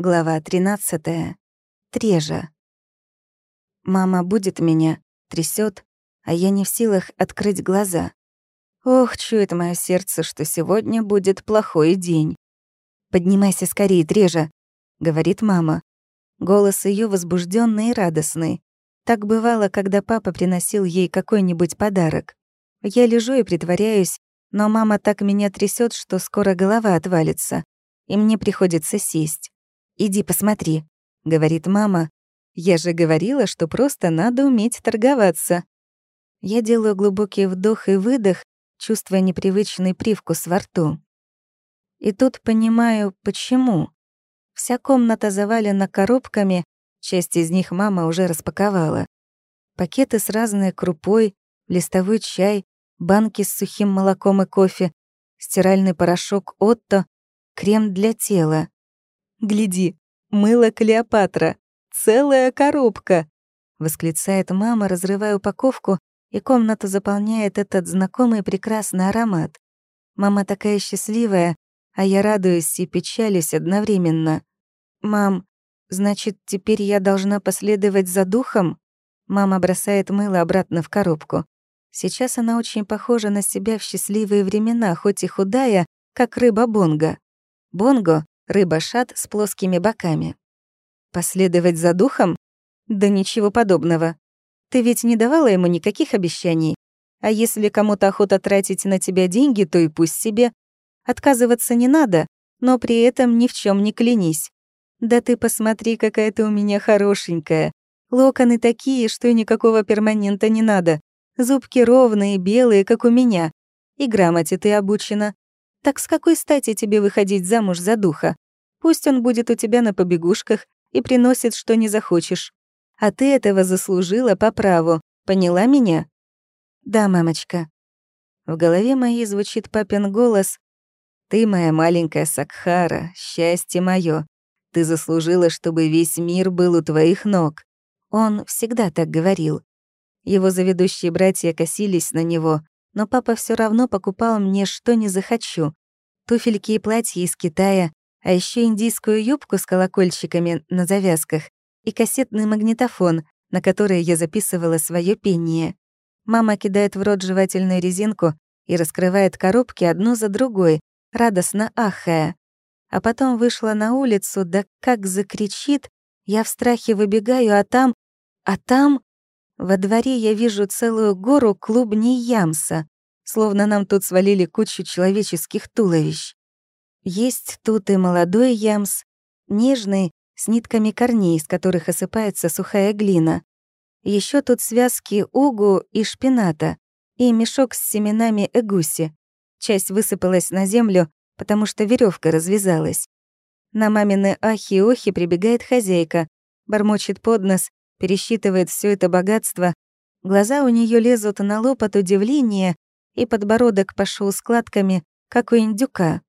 Глава 13. Трежа. Мама будет меня, трясет, а я не в силах открыть глаза. Ох, чует мое сердце, что сегодня будет плохой день. «Поднимайся скорее, Трежа», — говорит мама. Голос ее возбужденный и радостный. Так бывало, когда папа приносил ей какой-нибудь подарок. Я лежу и притворяюсь, но мама так меня трясет, что скоро голова отвалится, и мне приходится сесть. «Иди посмотри», — говорит мама. «Я же говорила, что просто надо уметь торговаться». Я делаю глубокий вдох и выдох, чувствуя непривычный привкус во рту. И тут понимаю, почему. Вся комната завалена коробками, часть из них мама уже распаковала. Пакеты с разной крупой, листовой чай, банки с сухим молоком и кофе, стиральный порошок Отто, крем для тела. Гляди, мыло Клеопатра, целая коробка!» — восклицает мама, разрывая упаковку, и комнату заполняет этот знакомый прекрасный аромат. Мама такая счастливая, а я радуюсь и печалюсь одновременно. «Мам, значит, теперь я должна последовать за духом?» Мама бросает мыло обратно в коробку. Сейчас она очень похожа на себя в счастливые времена, хоть и худая, как рыба Бонго. Бонго рыба-шат с плоскими боками. Последовать за духом? Да ничего подобного. Ты ведь не давала ему никаких обещаний. А если кому-то охота тратить на тебя деньги, то и пусть себе. Отказываться не надо, но при этом ни в чем не клянись. Да ты посмотри, какая ты у меня хорошенькая. Локоны такие, что никакого перманента не надо. Зубки ровные, белые, как у меня. И грамоте ты обучена. Так с какой стати тебе выходить замуж за духа? Пусть он будет у тебя на побегушках и приносит, что не захочешь. А ты этого заслужила по праву. Поняла меня? Да, мамочка. В голове моей звучит папин голос. Ты моя маленькая Сакхара, счастье мое. Ты заслужила, чтобы весь мир был у твоих ног. Он всегда так говорил. Его заведущие братья косились на него, но папа все равно покупал мне что не захочу. Туфельки и платья из Китая, а еще индийскую юбку с колокольчиками на завязках и кассетный магнитофон, на который я записывала свое пение. Мама кидает в рот жевательную резинку и раскрывает коробки одну за другой, радостно ахая. А потом вышла на улицу, да как закричит, я в страхе выбегаю, а там... А там... Во дворе я вижу целую гору клубней ямса, словно нам тут свалили кучу человеческих туловищ. Есть тут и молодой ямс, нежный, с нитками корней, из которых осыпается сухая глина. Еще тут связки угу и шпината, и мешок с семенами эгуси. Часть высыпалась на землю, потому что веревка развязалась. На мамины ахи и охи прибегает хозяйка, бормочет под нос, пересчитывает все это богатство. Глаза у нее лезут на лоб от удивления, и подбородок пошел складками, как у индюка.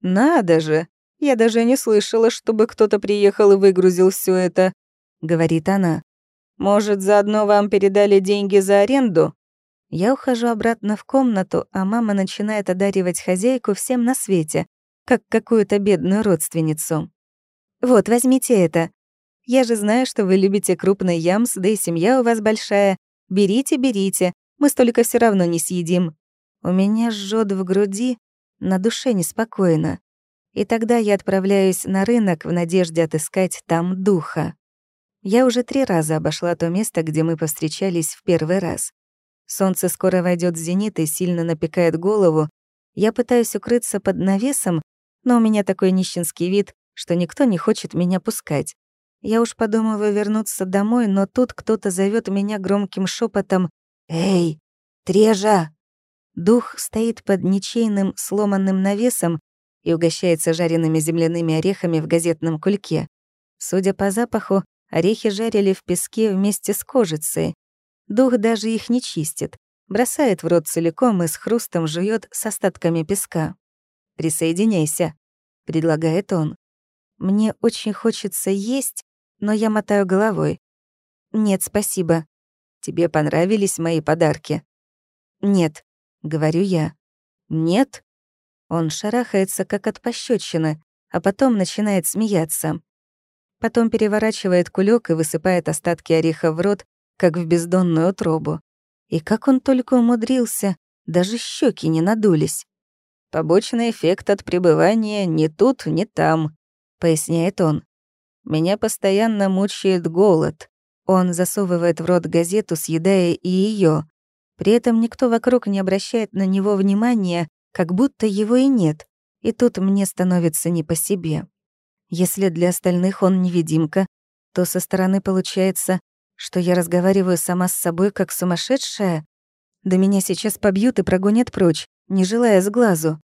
«Надо же! Я даже не слышала, чтобы кто-то приехал и выгрузил все это», — говорит она. «Может, заодно вам передали деньги за аренду?» Я ухожу обратно в комнату, а мама начинает одаривать хозяйку всем на свете, как какую-то бедную родственницу. «Вот, возьмите это. Я же знаю, что вы любите крупный ямс, да и семья у вас большая. Берите, берите, мы столько все равно не съедим». У меня жжет в груди, на душе неспокойно. И тогда я отправляюсь на рынок в надежде отыскать там духа. Я уже три раза обошла то место, где мы повстречались в первый раз. Солнце скоро войдет в зенит и сильно напекает голову. Я пытаюсь укрыться под навесом, но у меня такой нищенский вид, что никто не хочет меня пускать. Я уж подумываю вернуться домой, но тут кто-то зовет меня громким шепотом «Эй, Трежа!». Дух стоит под ничейным сломанным навесом и угощается жареными земляными орехами в газетном кульке. Судя по запаху, орехи жарили в песке вместе с кожицей. Дух даже их не чистит, бросает в рот целиком и с хрустом жует с остатками песка. «Присоединяйся», — предлагает он. Мне очень хочется есть, но я мотаю головой. «Нет, спасибо. Тебе понравились мои подарки?» «Нет», — говорю я. «Нет?» Он шарахается, как от пощечины, а потом начинает смеяться. Потом переворачивает кулек и высыпает остатки ореха в рот, как в бездонную утробу. И как он только умудрился, даже щеки не надулись. «Побочный эффект от пребывания ни тут, ни там», — поясняет он. «Меня постоянно мучает голод». Он засовывает в рот газету, съедая и ее. При этом никто вокруг не обращает на него внимания, как будто его и нет. И тут мне становится не по себе. Если для остальных он невидимка, то со стороны получается, что я разговариваю сама с собой как сумасшедшая. Да меня сейчас побьют и прогонят прочь, не желая с глазу.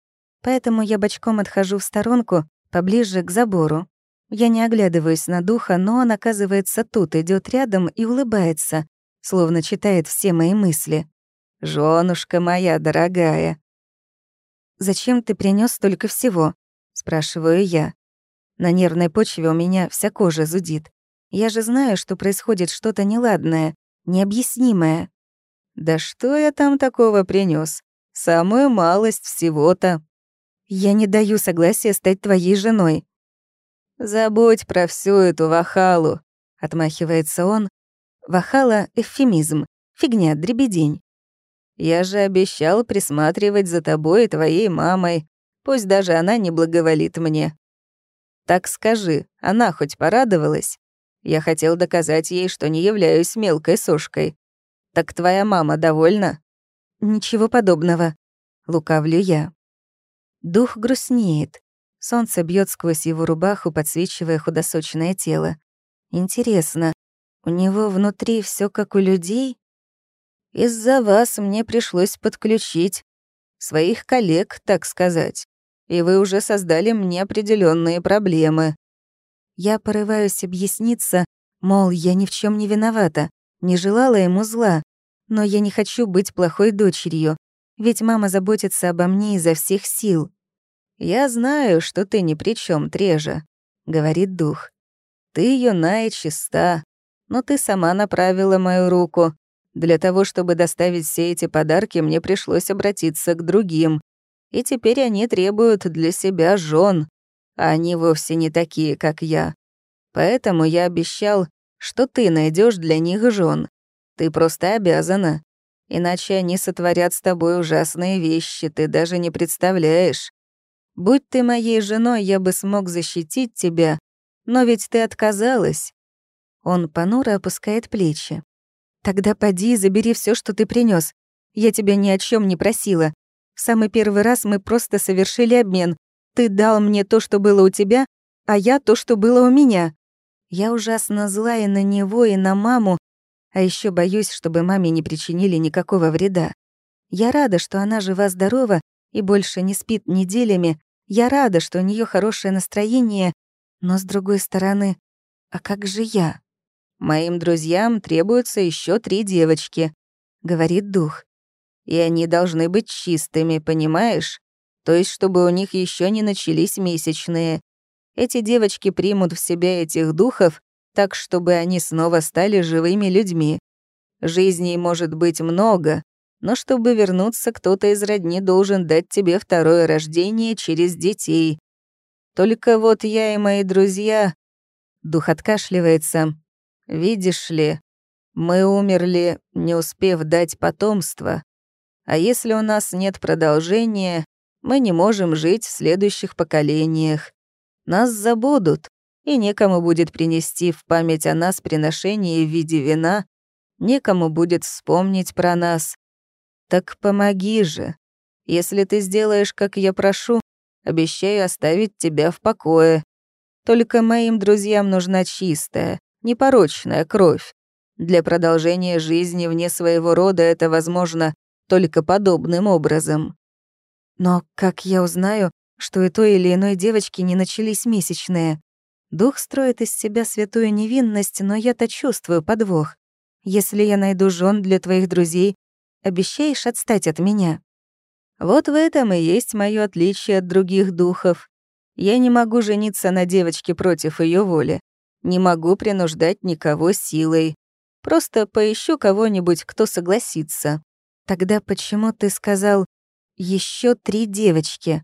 Поэтому я бочком отхожу в сторонку, поближе к забору. Я не оглядываюсь на духа, но он, оказывается, тут, идет рядом и улыбается, словно читает все мои мысли. «Жёнушка моя дорогая!» «Зачем ты принес столько всего?» — спрашиваю я. На нервной почве у меня вся кожа зудит. Я же знаю, что происходит что-то неладное, необъяснимое. Да что я там такого принес? Самую малость всего-то. Я не даю согласия стать твоей женой. Забудь про всю эту вахалу, отмахивается он. Вахала — эвфемизм, фигня, дребедень. Я же обещал присматривать за тобой и твоей мамой, пусть даже она не благоволит мне. Так скажи, она хоть порадовалась? Я хотел доказать ей, что не являюсь мелкой сушкой. Так твоя мама довольна? Ничего подобного. Лукавлю я. Дух грустнеет. Солнце бьет сквозь его рубаху, подсвечивая худосочное тело. Интересно, у него внутри все как у людей? Из-за вас мне пришлось подключить своих коллег, так сказать и вы уже создали мне определенные проблемы. Я порываюсь объясниться, мол, я ни в чем не виновата, не желала ему зла, но я не хочу быть плохой дочерью, ведь мама заботится обо мне изо всех сил. «Я знаю, что ты ни при чем, Трежа», — говорит дух. «Ты юна и чиста, но ты сама направила мою руку. Для того, чтобы доставить все эти подарки, мне пришлось обратиться к другим, и теперь они требуют для себя жен, а они вовсе не такие, как я. Поэтому я обещал, что ты найдешь для них жен. Ты просто обязана. Иначе они сотворят с тобой ужасные вещи, ты даже не представляешь. Будь ты моей женой, я бы смог защитить тебя, но ведь ты отказалась. Он понуро опускает плечи. Тогда поди и забери все, что ты принес. Я тебя ни о чем не просила. В самый первый раз мы просто совершили обмен. Ты дал мне то, что было у тебя, а я то, что было у меня. Я ужасно злая на него и на маму, а еще боюсь, чтобы маме не причинили никакого вреда. Я рада, что она жива-здорова и больше не спит неделями. Я рада, что у нее хорошее настроение, но с другой стороны, а как же я? Моим друзьям требуются еще три девочки, говорит дух и они должны быть чистыми, понимаешь? То есть, чтобы у них еще не начались месячные. Эти девочки примут в себя этих духов так, чтобы они снова стали живыми людьми. Жизней может быть много, но чтобы вернуться, кто-то из родни должен дать тебе второе рождение через детей. Только вот я и мои друзья... Дух откашливается. Видишь ли, мы умерли, не успев дать потомство. А если у нас нет продолжения, мы не можем жить в следующих поколениях. Нас забудут, и некому будет принести в память о нас приношение в виде вина, некому будет вспомнить про нас. Так помоги же. Если ты сделаешь, как я прошу, обещаю оставить тебя в покое. Только моим друзьям нужна чистая, непорочная кровь. Для продолжения жизни вне своего рода это возможно только подобным образом. Но как я узнаю, что у той или иной девочки не начались месячные? Дух строит из себя святую невинность, но я-то чувствую подвох. Если я найду жен для твоих друзей, обещаешь отстать от меня? Вот в этом и есть мое отличие от других духов. Я не могу жениться на девочке против ее воли. Не могу принуждать никого силой. Просто поищу кого-нибудь, кто согласится. Тогда почему ты сказал еще три девочки?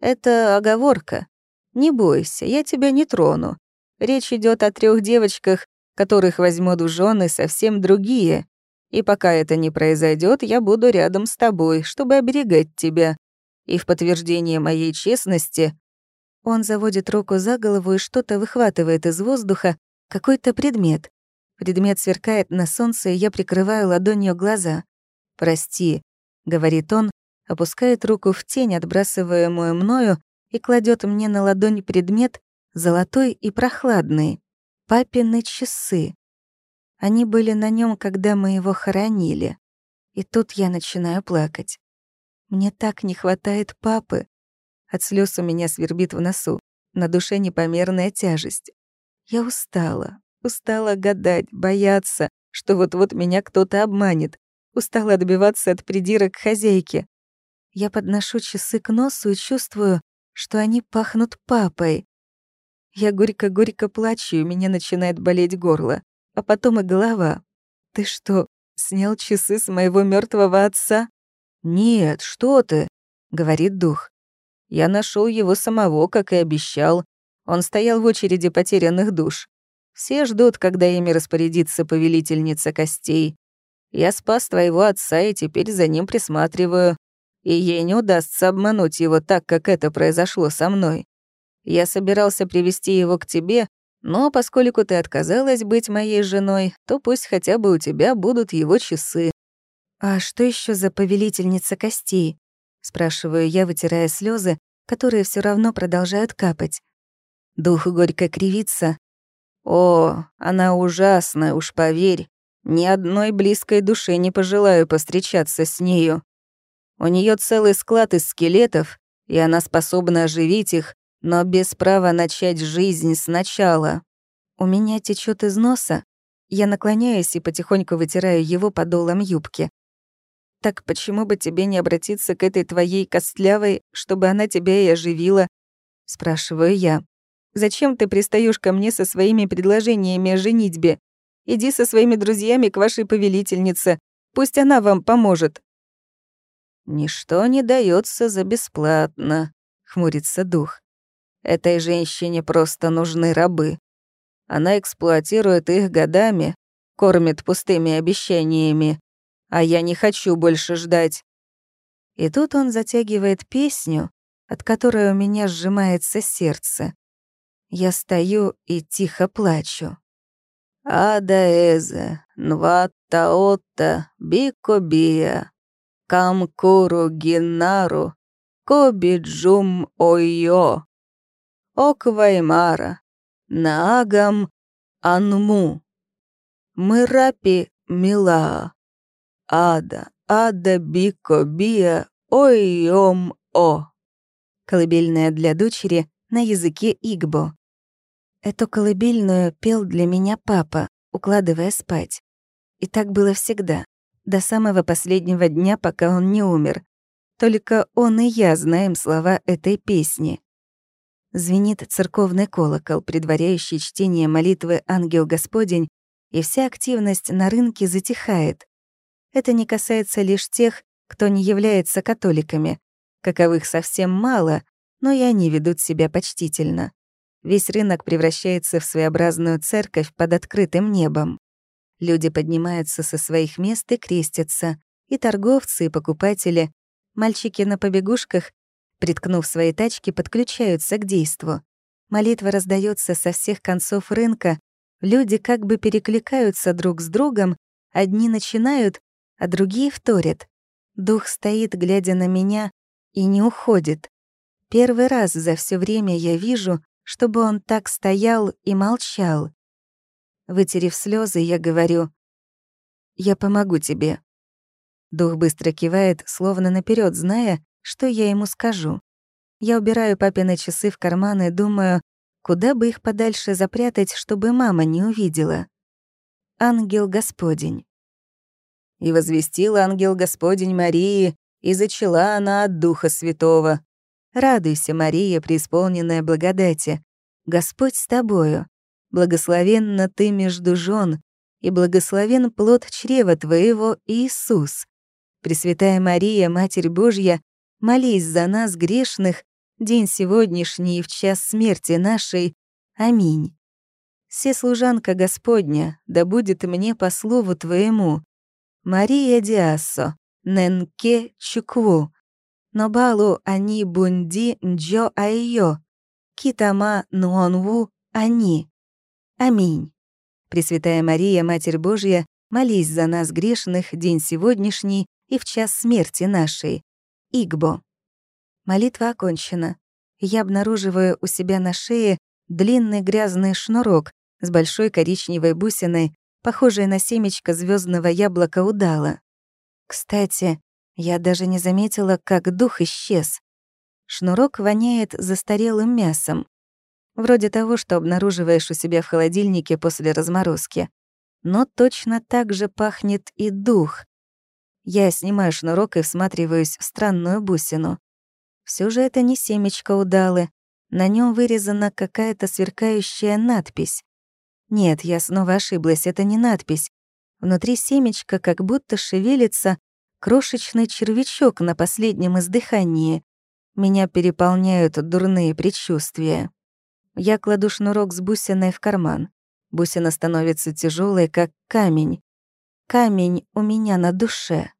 Это оговорка. Не бойся, я тебя не трону. Речь идет о трех девочках, которых возьмут в жены совсем другие. И пока это не произойдет, я буду рядом с тобой, чтобы оберегать тебя. И в подтверждение моей честности он заводит руку за голову и что-то выхватывает из воздуха, какой-то предмет. Предмет сверкает на солнце, и я прикрываю ладонью глаза. «Прости», — говорит он, опускает руку в тень, отбрасываемую мною, и кладет мне на ладонь предмет, золотой и прохладный. Папины часы. Они были на нем, когда мы его хоронили. И тут я начинаю плакать. Мне так не хватает папы. От слез у меня свербит в носу. На душе непомерная тяжесть. Я устала. Устала гадать, бояться, что вот-вот меня кто-то обманет. Устала добиваться от придирок к хозяйке. Я подношу часы к носу и чувствую, что они пахнут папой. Я горько-горько плачу, и у меня начинает болеть горло, а потом и голова. «Ты что, снял часы с моего мертвого отца?» «Нет, что ты», — говорит дух. Я нашел его самого, как и обещал. Он стоял в очереди потерянных душ. Все ждут, когда ими распорядится повелительница костей. Я спас твоего отца и теперь за ним присматриваю. И ей не удастся обмануть его так, как это произошло со мной. Я собирался привести его к тебе, но поскольку ты отказалась быть моей женой, то пусть хотя бы у тебя будут его часы». «А что еще за повелительница костей?» — спрашиваю я, вытирая слезы, которые все равно продолжают капать. Дух горько кривится. «О, она ужасная, уж поверь. Ни одной близкой душе не пожелаю постречаться с нею. У нее целый склад из скелетов, и она способна оживить их, но без права начать жизнь сначала. У меня течет из носа. Я наклоняюсь и потихоньку вытираю его подолом юбки. Так почему бы тебе не обратиться к этой твоей костлявой, чтобы она тебя и оживила? Спрашиваю я. Зачем ты пристаешь ко мне со своими предложениями о женитьбе? Иди со своими друзьями к вашей повелительнице. Пусть она вам поможет. Ничто не дается за бесплатно, хмурится дух. Этой женщине просто нужны рабы. Она эксплуатирует их годами, кормит пустыми обещаниями, а я не хочу больше ждать. И тут он затягивает песню, от которой у меня сжимается сердце. Я стою и тихо плачу. Адаэзе, нватаота, бикобия, камкуру гинару, кобиджум ойо, окваймара, наагам анму, мырапи мила. Ада, Ада Бико Бия, Ой-Ом-О. Колыбельная для дочери на языке Игбо. Эту колыбельную пел для меня папа, укладывая спать. И так было всегда, до самого последнего дня, пока он не умер. Только он и я знаем слова этой песни. Звенит церковный колокол, предваряющий чтение молитвы «Ангел Господень», и вся активность на рынке затихает. Это не касается лишь тех, кто не является католиками. Каковых совсем мало, но и они ведут себя почтительно. Весь рынок превращается в своеобразную церковь под открытым небом. Люди поднимаются со своих мест и крестятся, и торговцы, и покупатели. Мальчики на побегушках, приткнув свои тачки, подключаются к действу. Молитва раздается со всех концов рынка, люди как бы перекликаются друг с другом, одни начинают, а другие вторят. Дух стоит, глядя на меня, и не уходит. Первый раз за все время я вижу, чтобы он так стоял и молчал. Вытерев слезы, я говорю, «Я помогу тебе». Дух быстро кивает, словно наперед, зная, что я ему скажу. Я убираю папины часы в карман и думаю, куда бы их подальше запрятать, чтобы мама не увидела. Ангел Господень. И возвестил ангел Господень Марии, и зачала она от Духа Святого. Радуйся, Мария, преисполненная благодати. Господь с тобою. Благословенна ты между жен, и благословен плод чрева твоего, Иисус. Пресвятая Мария, Матерь Божья, молись за нас, грешных, день сегодняшний и в час смерти нашей. Аминь. «Се служанка Господня, да будет мне по слову твоему. Мария Диассо, ненке чукву, но балу они бунди нджо айо, китама нуонву они. Аминь. Пресвятая Мария, Матерь Божья, молись за нас грешных день сегодняшний и в час смерти нашей. Игбо. Молитва окончена. Я обнаруживаю у себя на шее длинный грязный шнурок с большой коричневой бусиной, похожей на семечко звездного яблока удала. Кстати, я даже не заметила, как дух исчез. Шнурок воняет застарелым мясом. Вроде того, что обнаруживаешь у себя в холодильнике после разморозки. Но точно так же пахнет и дух. Я снимаю шнурок и всматриваюсь в странную бусину. Все же это не семечко удалы. На нем вырезана какая-то сверкающая надпись. Нет, я снова ошиблась, это не надпись. Внутри семечка как будто шевелится крошечный червячок на последнем издыхании. Меня переполняют дурные предчувствия. Я кладу шнурок с бусиной в карман. Бусина становится тяжелой, как камень. Камень у меня на душе.